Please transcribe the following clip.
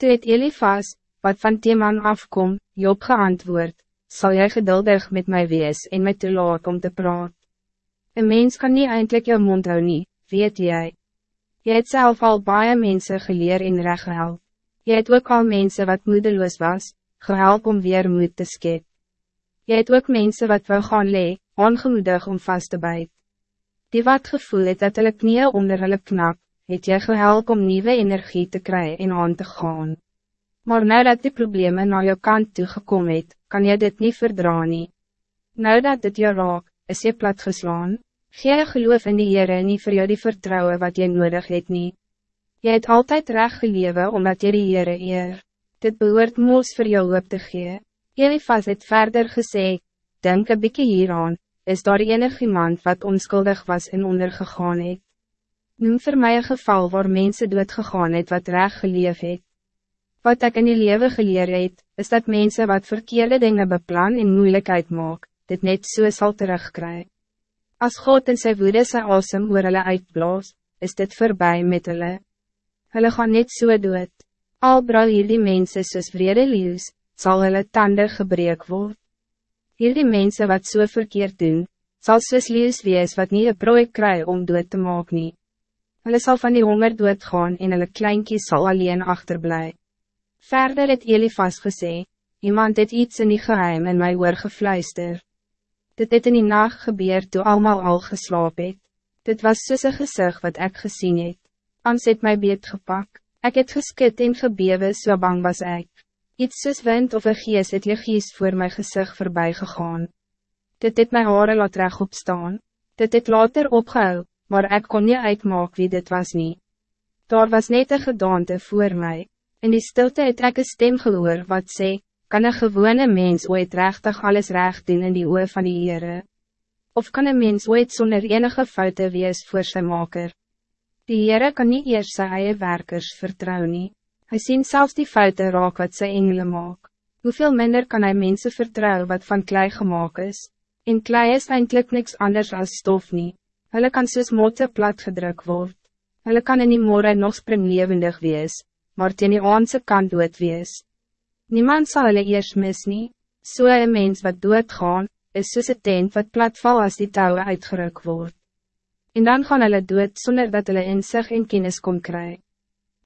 Toe het Elifas, wat van Teman afkom, Job geantwoord, zal jij geduldig met mij wees en met te laat om te praat. Een mens kan niet eindelijk jou mond hou nie, weet jij. Jy het zelf al baie mense geleer en recht gehelp. Jy het ook al mense wat moedeloos was, gehelp om weer moed te skep. Jy het ook mense wat wil gaan lee, ongemoedig om vast te bijt. Die wat gevoel het dat hulle knieën onder hulle knap, het jy gehelp om nieuwe energie te krijgen en aan te gaan. Maar nou dat die problemen naar jou kant toegekomen het, kan je dit niet verdragen. Nie. Nou dat dit jou raak, is je plat geslaan. Gee geloof in die Heere nie vir jou die vertrouwen wat je nodig het nie. Jy het altijd recht gelewe omdat je die Heere eer. Dit behoort moos voor jou hoop te gee. Elifas het verder gesê, denk een bykie hieraan, is daar enig iemand wat onschuldig was en ondergegaan het. Noem voor mij een geval waar mensen dood gegaan het wat recht geleef het. Wat ik in die leven geleerd het, is dat mensen wat verkeerde dingen beplan en moeilijkheid maak, dit net so sal terugkry. Als God in sy woede sy asem oor hulle uitblaas, is dit voorbij met hulle. Hulle gaan net so dood. Al brouw hier die mense soos vrede leeuws, sal hulle tande gebreek word. Hier die mense wat so verkeerd doen, sal soos leeuws wees wat niet een prooi kry om dood te maak nie. Hulle sal van die honger doodgaan en hulle kleinkies sal alleen achterblij. Verder het Elifas gesê, iemand het iets in die geheim in my oor gefluister. Dit het in die nacht gebeur toe allemaal al geslaap het. Dit was soos een gezicht wat ik gezien het. Ans het my beet gepak, ik het geskit en gebewe so bang was ik. Iets soos wind of een gees het legies voor my gezicht voorbij gegaan. Dit het my hare laat opstaan. Dit het later opgehou, maar ik kon niet uitmaak wie dit was niet. Daar was net een gedaante voor mij. In die stilte het ek een stem gehoor wat sê, kan een gewone mens ooit rechtig alles recht doen in die oor van die Heere? Of kan een mens ooit zonder enige foute wees voor sy maker? Die Heere kan niet eers sy eie werkers vertrouwen. nie. Hy sien selfs die foute raak wat sy engele maak. Hoeveel minder kan hij mensen vertrouwen wat van klei gemaakt is? In klei is eindelijk niks anders als stof nie. Hulle kan soos motte plat gedruk word. Hulle kan in die morgen nog springlevendig wees, maar teen die aandse kant dood wees. Niemand zal hulle eers mis nie, so een mens wat doodgaan, is soos een tent wat platval als die touwen uitgeruk wordt. En dan gaan hulle dood zonder dat hulle in zich en kennis kon krijgen.